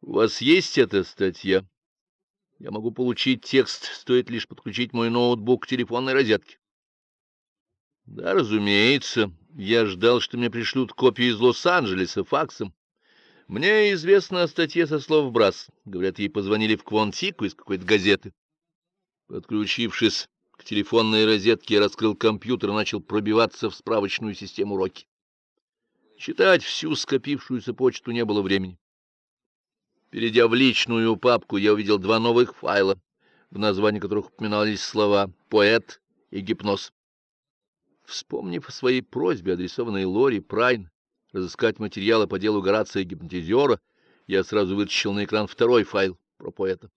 — У вас есть эта статья? Я могу получить текст, стоит лишь подключить мой ноутбук к телефонной розетке. — Да, разумеется. Я ждал, что мне пришлют копию из Лос-Анджелеса факсом. Мне известно о статье со слов Брас. Говорят, ей позвонили в Квантику из какой-то газеты. Подключившись к телефонной розетке, я раскрыл компьютер и начал пробиваться в справочную систему Рокки. Читать всю скопившуюся почту не было времени. Перейдя в личную папку, я увидел два новых файла, в названии которых упоминались слова «поэт» и «гипноз». Вспомнив о своей просьбе, адресованной Лори Прайн, разыскать материалы по делу Горация гипнотизера, я сразу вытащил на экран второй файл про поэта.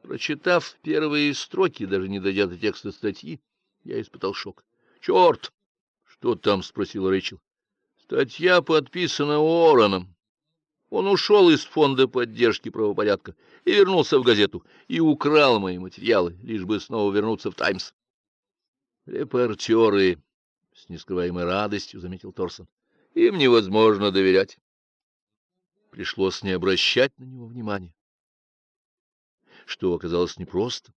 Прочитав первые строки, даже не дойдя до текста статьи, я испытал шок. — Черт! — Что там? — спросил Рэйчел. — Статья подписана Уорреном. Он ушел из фонда поддержки правопорядка и вернулся в газету, и украл мои материалы, лишь бы снова вернуться в «Таймс». «Репортеры», — с нескрываемой радостью заметил Торсон, — «им невозможно доверять». Пришлось не обращать на него внимания. Что оказалось непросто.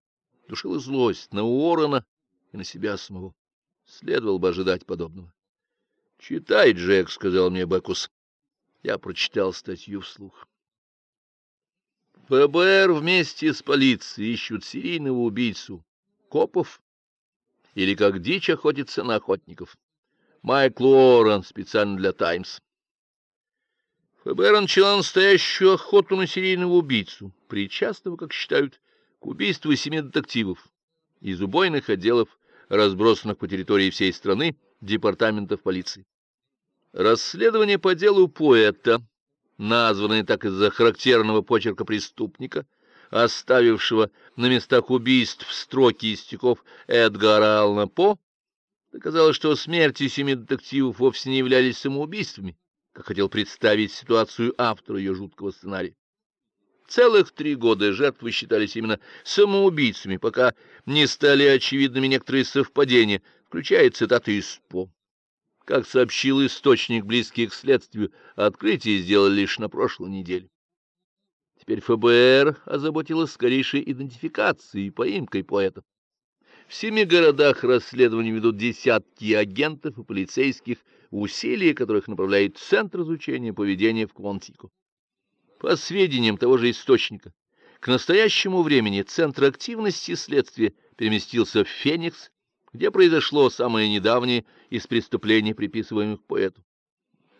Душила злость на Уоррена и на себя самого. Следовало бы ожидать подобного. — Читай, Джек, — сказал мне Бекус. Я прочитал статью вслух. ФБР вместе с полицией ищут серийного убийцу копов или как дичь охотится на охотников. Майкл Уоррен специально для «Таймс». ФБР начала настоящую охоту на серийного убийцу, причастного, как считают, к убийству семи детективов из убойных отделов, разбросанных по территории всей страны, департаментов полиции. Расследование по делу поэта, названное так из-за характерного почерка преступника, оставившего на местах убийств строки из стихов Эдгара Аллана По, доказало, что смерти семи детективов вовсе не являлись самоубийствами, как хотел представить ситуацию автора ее жуткого сценария. Целых три года жертвы считались именно самоубийцами, пока не стали очевидными некоторые совпадения, включая цитаты из По. Как сообщил источник, близкий к следствию, открытие сделали лишь на прошлой неделе. Теперь ФБР озаботилось скорейшей идентификацией и поимкой поэтов. В семи городах расследования ведут десятки агентов и полицейских, усилия которых направляет Центр изучения поведения в Квантику. По сведениям того же источника, к настоящему времени Центр активности следствия переместился в Феникс, где произошло самое недавнее из преступлений, приписываемых поэту.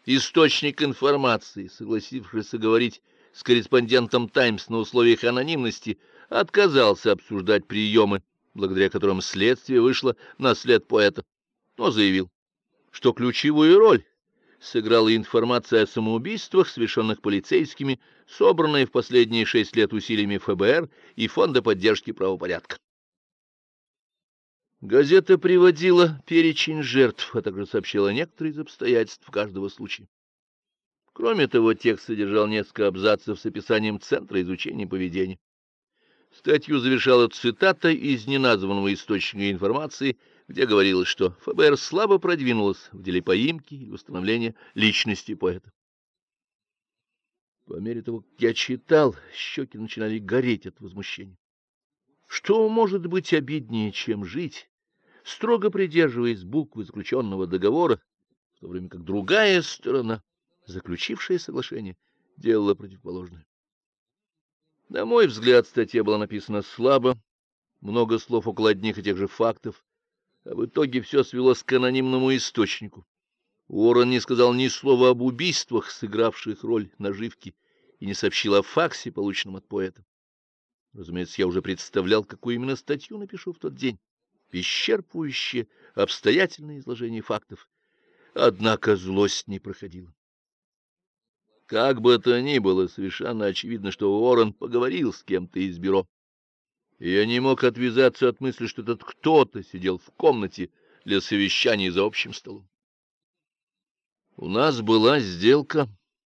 Источник информации, согласившийся говорить с корреспондентом «Таймс» на условиях анонимности, отказался обсуждать приемы, благодаря которым следствие вышло на след поэта, но заявил, что ключевую роль сыграла информация о самоубийствах, совершенных полицейскими, собранная в последние шесть лет усилиями ФБР и Фонда поддержки правопорядка. Газета приводила перечень жертв, а также сообщила некоторые из обстоятельств каждого случая. Кроме того, текст содержал несколько абзацев с описанием Центра изучения поведения. Статью завершала цитата из неназванного источника информации, где говорилось, что ФБР слабо продвинулось в деле поимки и установления личности поэта. По мере того, как я читал, щеки начинали гореть от возмущения. Что может быть обиднее, чем жить строго придерживаясь буквы заключенного договора, в то время как другая сторона, заключившая соглашение, делала противоположное. На мой взгляд, статья была написана слабо, много слов около одних и тех же фактов, а в итоге все свелось к анонимному источнику. Уоррен не сказал ни слова об убийствах, сыгравших роль наживки, и не сообщил о факсе, полученном от поэта. Разумеется, я уже представлял, какую именно статью напишу в тот день исчерпывающее обстоятельное изложение фактов. Однако злость не проходила. Как бы то ни было, совершенно очевидно, что Уоррен поговорил с кем-то из бюро. Я не мог отвязаться от мысли, что этот кто-то сидел в комнате для совещаний за общим столом. — У нас была сделка,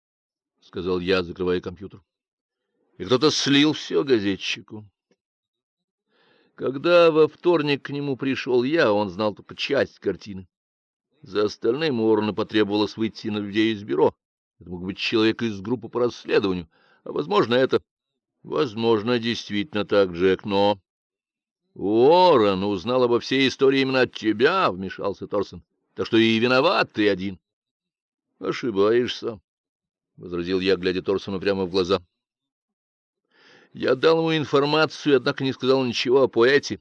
— сказал я, закрывая компьютер. — И кто-то слил все газетчику. Когда во вторник к нему пришел я, он знал только часть картины. За остальным Уоррену потребовалось выйти на людей из бюро, Это мог быть человек из группы по расследованию, а, возможно, это... Возможно, действительно так, Джек, но... Уоррен узнал обо всей истории именно от тебя, — вмешался Торсон. Так что и виноват ты один. — Ошибаешься, — возразил я, глядя Торсону прямо в глаза. Я дал ему информацию, однако не сказал ничего о поэте.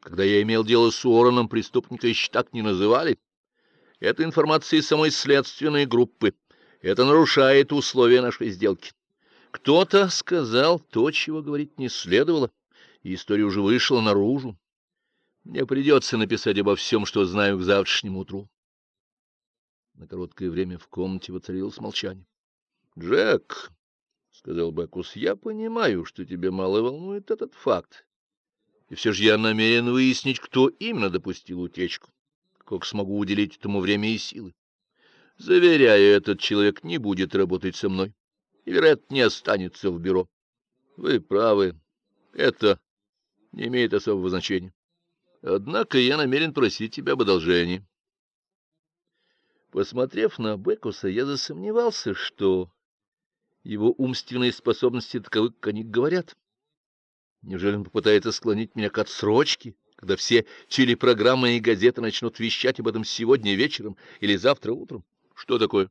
Когда я имел дело с Уорреном, преступника еще так не называли. Это информация из самой следственной группы. Это нарушает условия нашей сделки. Кто-то сказал то, чего говорить не следовало, и история уже вышла наружу. Мне придется написать обо всем, что знаю к завтрашнему утру. На короткое время в комнате воцарилось молчание. — Джек, — сказал Бекус, — я понимаю, что тебя мало волнует этот факт. И все же я намерен выяснить, кто именно допустил утечку, как смогу уделить этому время и силы. Заверяю, этот человек не будет работать со мной и, вероятно, не останется в бюро. Вы правы, это не имеет особого значения. Однако я намерен просить тебя об одолжении. Посмотрев на Бекуса, я засомневался, что его умственные способности таковы, как они говорят. Неужели он попытается склонить меня к отсрочке, когда все телепрограммы и газеты начнут вещать об этом сегодня вечером или завтра утром? Что такое?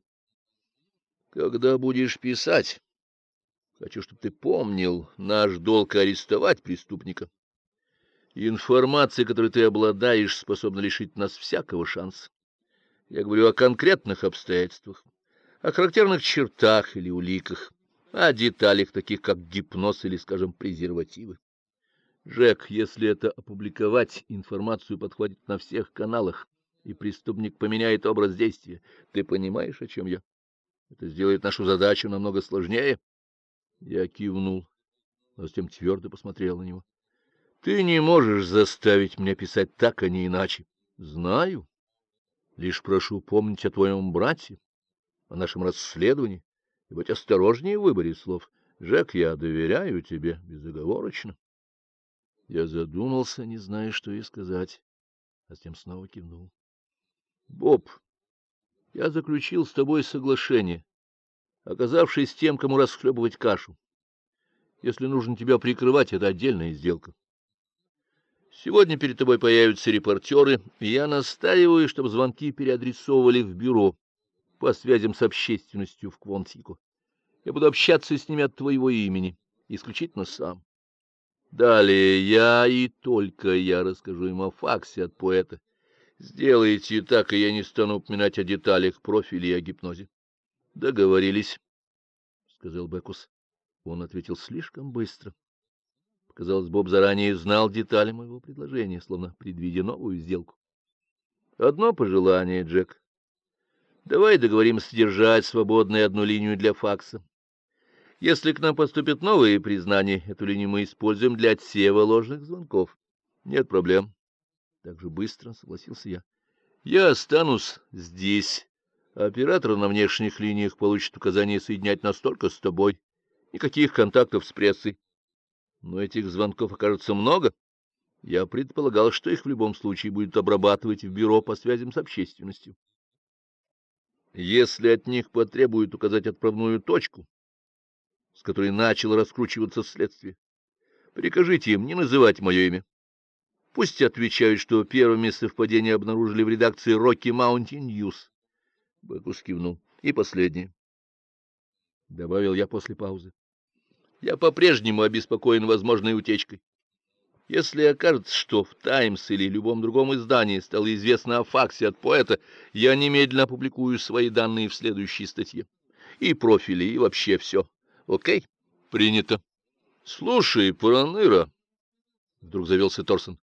Когда будешь писать, хочу, чтобы ты помнил, наш долг арестовать преступника. Информация, которой ты обладаешь, способна лишить нас всякого шанса. Я говорю о конкретных обстоятельствах, о характерных чертах или уликах, о деталях, таких как гипноз или, скажем, презервативы. Жек, если это опубликовать, информацию подхватит на всех каналах, и преступник поменяет образ действия. Ты понимаешь, о чем я? Это сделает нашу задачу намного сложнее. Я кивнул, но затем твердо посмотрел на него. Ты не можешь заставить меня писать так, а не иначе. Знаю. Лишь прошу помнить о твоем брате, о нашем расследовании, и быть осторожнее в выборе слов. Жек, я доверяю тебе безоговорочно. Я задумался, не зная, что ей сказать, а затем снова кивнул. — Боб, я заключил с тобой соглашение, оказавшись тем, кому расхлебывать кашу. Если нужно тебя прикрывать, это отдельная сделка. Сегодня перед тобой появятся репортеры, и я настаиваю, чтобы звонки переадресовывали в бюро по связям с общественностью в Квонтику. Я буду общаться с ними от твоего имени, исключительно сам. Далее я и только я расскажу им о факсе от поэта, Сделайте так, и я не стану упоминать о деталях профиля и о гипнозе. — Договорились, — сказал Бекус. Он ответил слишком быстро. Показалось, Боб заранее знал детали моего предложения, словно предвидя новую сделку. — Одно пожелание, Джек. Давай договоримся держать свободной одну линию для факса. Если к нам поступят новые признания, эту линию мы используем для отсева ложных звонков. Нет проблем. Так же быстро согласился я. Я останусь здесь. Оператор на внешних линиях получит указание соединять нас только с тобой. Никаких контактов с прессой. Но этих звонков окажется много. Я предполагал, что их в любом случае будет обрабатывать в бюро по связям с общественностью. Если от них потребуют указать отправную точку, с которой начало раскручиваться следствие, прикажите им не называть мое имя. Пусть отвечают, что первыми совпадения обнаружили в редакции Rocky Mountain News. Бекус кивнул. И последнее. Добавил я после паузы. Я по-прежнему обеспокоен возможной утечкой. Если окажется, что в «Таймс» или любом другом издании стало известно о факсе от поэта, я немедленно опубликую свои данные в следующей статье. И профили, и вообще все. Окей? Принято. Слушай, Параныра, — вдруг завелся Торсон,